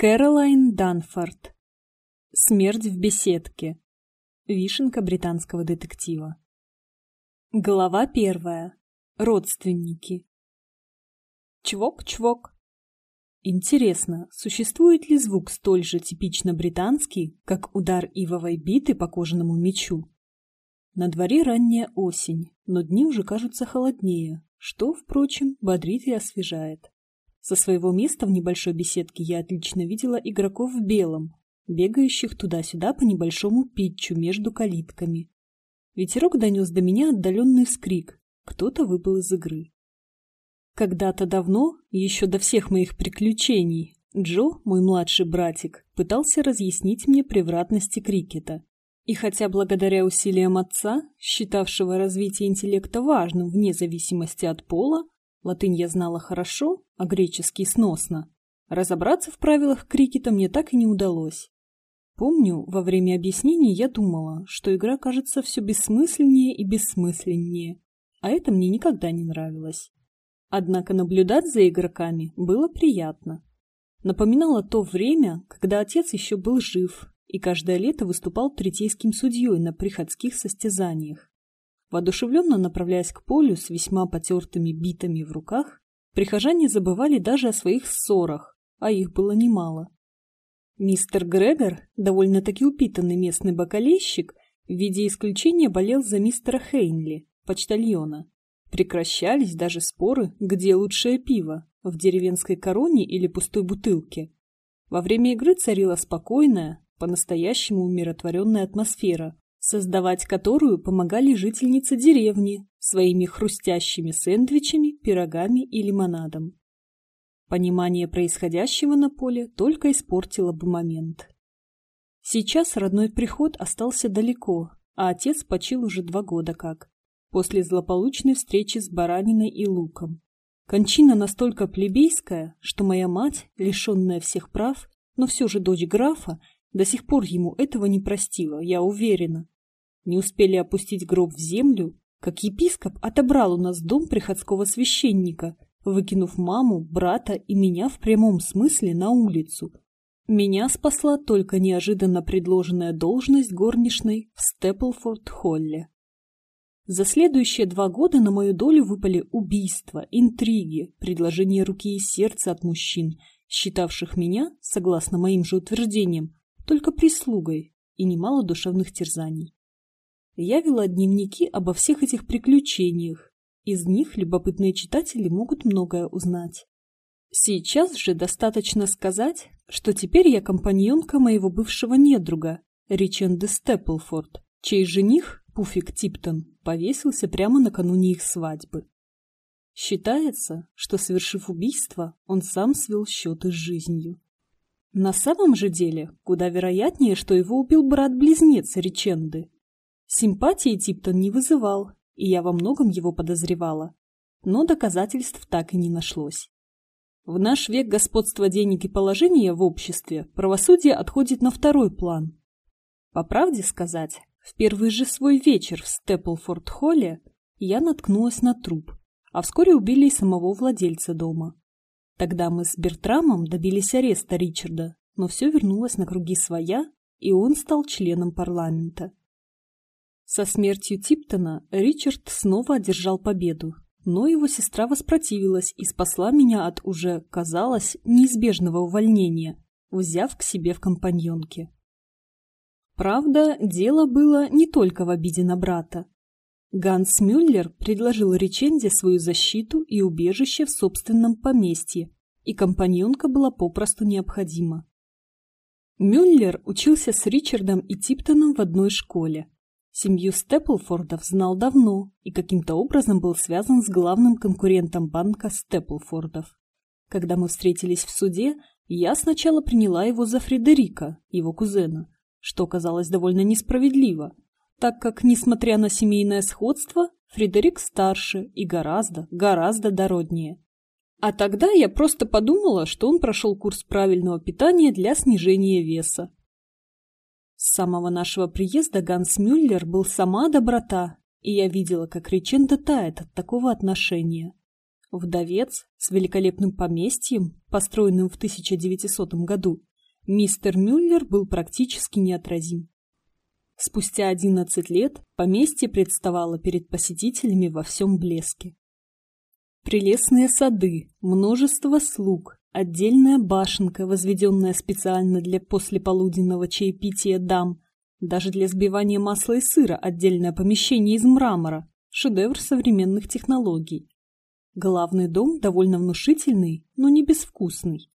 Кэролайн Данфорд. Смерть в беседке. Вишенка британского детектива. Глава первая. Родственники. Чвок-чвок. Интересно, существует ли звук столь же типично британский, как удар ивовой биты по кожаному мечу? На дворе ранняя осень, но дни уже кажутся холоднее, что, впрочем, бодрит и освежает. Со своего места в небольшой беседке я отлично видела игроков в белом, бегающих туда-сюда по небольшому питчу между калитками. Ветерок донес до меня отдаленный вскрик. Кто-то выпал из игры. Когда-то давно, еще до всех моих приключений, Джо, мой младший братик, пытался разъяснить мне превратности крикета. И хотя благодаря усилиям отца, считавшего развитие интеллекта важным вне зависимости от пола, латынь я знала хорошо, а греческий сносно, разобраться в правилах крикета мне так и не удалось. Помню, во время объяснений я думала, что игра кажется все бессмысленнее и бессмысленнее, а это мне никогда не нравилось. Однако наблюдать за игроками было приятно. Напоминало то время, когда отец еще был жив и каждое лето выступал третейским судьей на приходских состязаниях. Воодушевленно направляясь к полю с весьма потертыми битами в руках, прихожане забывали даже о своих ссорах, а их было немало. Мистер Грегор, довольно-таки упитанный местный бокалейщик, в виде исключения болел за мистера Хейнли, почтальона. Прекращались даже споры, где лучшее пиво, в деревенской короне или пустой бутылке. Во время игры царила спокойная, по-настоящему умиротворенная атмосфера, создавать которую помогали жительницы деревни своими хрустящими сэндвичами, пирогами и лимонадом. Понимание происходящего на поле только испортило бы момент. Сейчас родной приход остался далеко, а отец почил уже два года как, после злополучной встречи с бараниной и луком. Кончина настолько плебейская, что моя мать, лишенная всех прав, но все же дочь графа, до сих пор ему этого не простила, я уверена. Не успели опустить гроб в землю, как епископ отобрал у нас дом приходского священника, выкинув маму, брата и меня в прямом смысле на улицу. Меня спасла только неожиданно предложенная должность горничной в Степлфорд-Холле. За следующие два года на мою долю выпали убийства, интриги, предложения руки и сердца от мужчин, считавших меня, согласно моим же утверждениям, только прислугой и немало душевных терзаний. Я вела дневники обо всех этих приключениях. Из них любопытные читатели могут многое узнать. Сейчас же достаточно сказать, что теперь я компаньонка моего бывшего недруга, Риченда Степлфорд, чей жених, Пуфик Типтон, повесился прямо накануне их свадьбы. Считается, что, совершив убийство, он сам свел счеты с жизнью. На самом же деле, куда вероятнее, что его убил брат-близнец Риченды. Симпатии Типтон не вызывал, и я во многом его подозревала. Но доказательств так и не нашлось. В наш век господства денег и положения в обществе правосудие отходит на второй план. По правде сказать, в первый же свой вечер в Степлфорд-холле я наткнулась на труп, а вскоре убили и самого владельца дома. Тогда мы с Бертрамом добились ареста Ричарда, но все вернулось на круги своя, и он стал членом парламента. Со смертью Типтона Ричард снова одержал победу, но его сестра воспротивилась и спасла меня от уже, казалось, неизбежного увольнения, взяв к себе в компаньонке. Правда, дело было не только в обиде на брата. Ганс Мюллер предложил Риченде свою защиту и убежище в собственном поместье, и компаньонка была попросту необходима. Мюллер учился с Ричардом и Типтоном в одной школе. Семью Степлфордов знал давно и каким-то образом был связан с главным конкурентом банка Степлфордов. Когда мы встретились в суде, я сначала приняла его за Фредерика, его кузена, что казалось довольно несправедливо, так как, несмотря на семейное сходство, Фредерик старше и гораздо, гораздо дороднее. А тогда я просто подумала, что он прошел курс правильного питания для снижения веса. С самого нашего приезда Ганс Мюллер был сама доброта, и я видела, как Риченда тает от такого отношения. Вдовец с великолепным поместьем, построенным в 1900 году, мистер Мюллер был практически неотразим. Спустя 11 лет поместье представало перед посетителями во всем блеске. Прелестные сады, множество слуг, отдельная башенка, возведенная специально для послеполуденного чаепития дам, даже для сбивания масла и сыра отдельное помещение из мрамора, шедевр современных технологий. Главный дом довольно внушительный, но не безвкусный.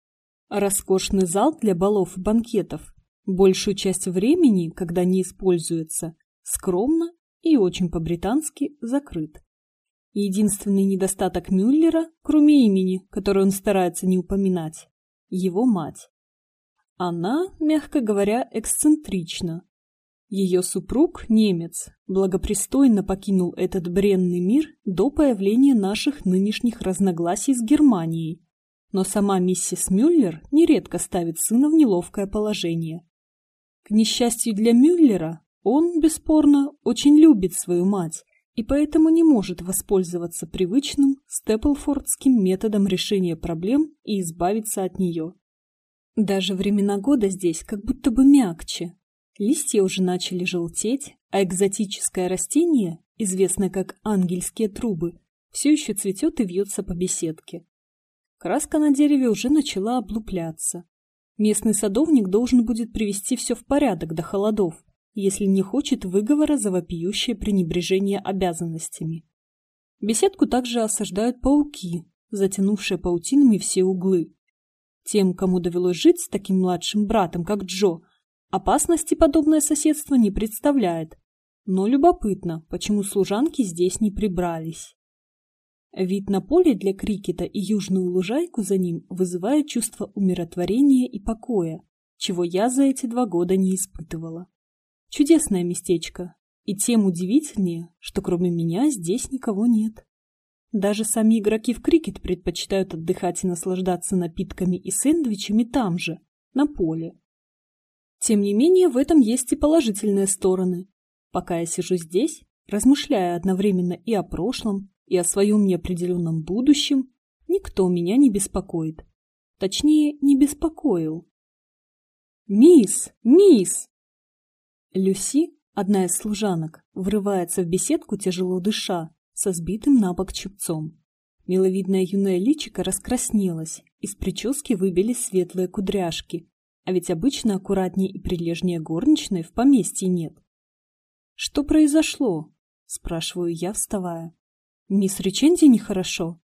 Роскошный зал для балов и банкетов, большую часть времени, когда не используется, скромно и очень по-британски закрыт. Единственный недостаток Мюллера, кроме имени, которое он старается не упоминать, его мать. Она, мягко говоря, эксцентрична. Ее супруг, немец, благопристойно покинул этот бренный мир до появления наших нынешних разногласий с Германией. Но сама миссис Мюллер нередко ставит сына в неловкое положение. К несчастью для Мюллера, он, бесспорно, очень любит свою мать и поэтому не может воспользоваться привычным степлфордским методом решения проблем и избавиться от нее. Даже времена года здесь как будто бы мягче. Листья уже начали желтеть, а экзотическое растение, известное как ангельские трубы, все еще цветет и вьется по беседке. Краска на дереве уже начала облупляться. Местный садовник должен будет привести все в порядок до холодов, если не хочет выговора за вопиющее пренебрежение обязанностями. Беседку также осаждают пауки, затянувшие паутинами все углы. Тем, кому довелось жить с таким младшим братом, как Джо, опасности подобное соседство не представляет. Но любопытно, почему служанки здесь не прибрались. Вид на поле для крикета и южную лужайку за ним вызывает чувство умиротворения и покоя, чего я за эти два года не испытывала. Чудесное местечко, и тем удивительнее, что кроме меня здесь никого нет. Даже сами игроки в крикет предпочитают отдыхать и наслаждаться напитками и сэндвичами там же, на поле. Тем не менее, в этом есть и положительные стороны. Пока я сижу здесь, размышляя одновременно и о прошлом, и о своем неопределенном будущем, никто меня не беспокоит. Точнее, не беспокоил. «Мисс! Мисс!» Люси, одна из служанок, врывается в беседку, тяжело дыша, со сбитым на бок чепцом. Миловидная юная личико раскраснелась, из прически выбили светлые кудряшки, а ведь обычно аккуратнее и прилежнее горничной в поместье нет. «Что произошло?» – спрашиваю я, вставая. «Мисс Риченди нехорошо?»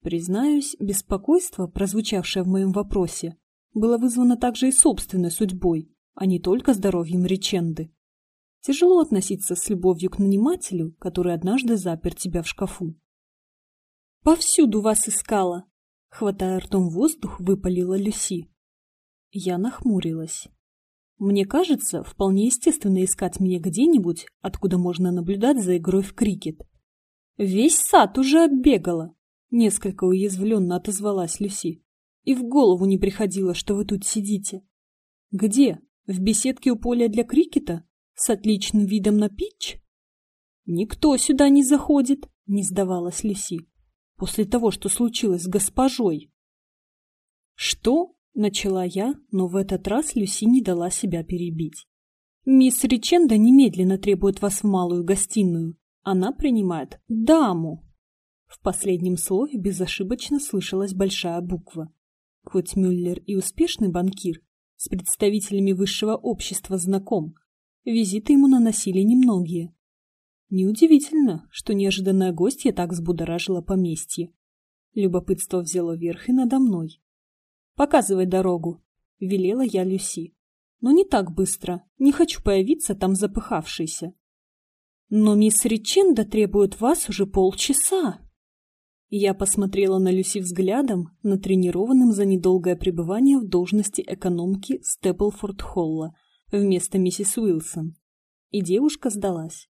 Признаюсь, беспокойство, прозвучавшее в моем вопросе, было вызвано также и собственной судьбой, а не только здоровьем реченды. Тяжело относиться с любовью к нанимателю, который однажды запер тебя в шкафу. «Повсюду вас искала!» Хватая ртом воздух, выпалила Люси. Я нахмурилась. Мне кажется, вполне естественно искать меня где-нибудь, откуда можно наблюдать за игрой в крикет. Весь сад уже оббегала, несколько уязвленно отозвалась Люси. И в голову не приходило, что вы тут сидите. Где? В беседке у поля для крикета? С отличным видом на питч? Никто сюда не заходит, не сдавалась Люси. После того, что случилось с госпожой. Что? Начала я, но в этот раз Люси не дала себя перебить. Мисс Риченда немедленно требует вас в малую гостиную. Она принимает даму. В последнем слове безошибочно слышалась большая буква. Хоть Мюллер и успешный банкир, с представителями высшего общества знаком. Визиты ему наносили немногие. Неудивительно, что неожиданная гостья так взбудоражила поместье. Любопытство взяло верх и надо мной. «Показывай дорогу», — велела я Люси. «Но не так быстро, не хочу появиться там запыхавшейся». «Но мисс Ричинда требует вас уже полчаса», я посмотрела на Люси взглядом, натренированным за недолгое пребывание в должности экономки Степлфорд-Холла вместо миссис Уилсон. И девушка сдалась.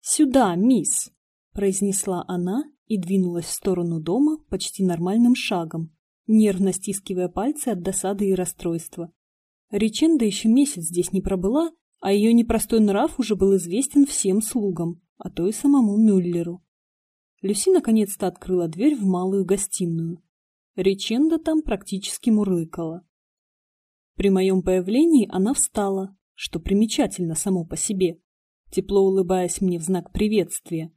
«Сюда, мисс!» – произнесла она и двинулась в сторону дома почти нормальным шагом, нервно стискивая пальцы от досады и расстройства. Риченда еще месяц здесь не пробыла, а ее непростой нрав уже был известен всем слугам, а то и самому Мюллеру. Люси наконец-то открыла дверь в малую гостиную. Реченда там практически мурлыкала. При моем появлении она встала, что примечательно само по себе, тепло улыбаясь мне в знак приветствия.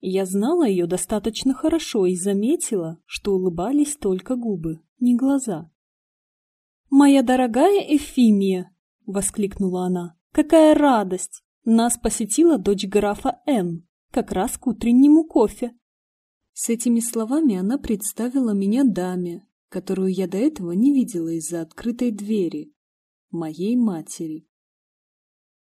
Я знала ее достаточно хорошо и заметила, что улыбались только губы, не глаза. «Моя дорогая Эфимия!» — воскликнула она. «Какая радость! Нас посетила дочь графа Н, как раз к утреннему кофе». С этими словами она представила меня даме, которую я до этого не видела из-за открытой двери, моей матери.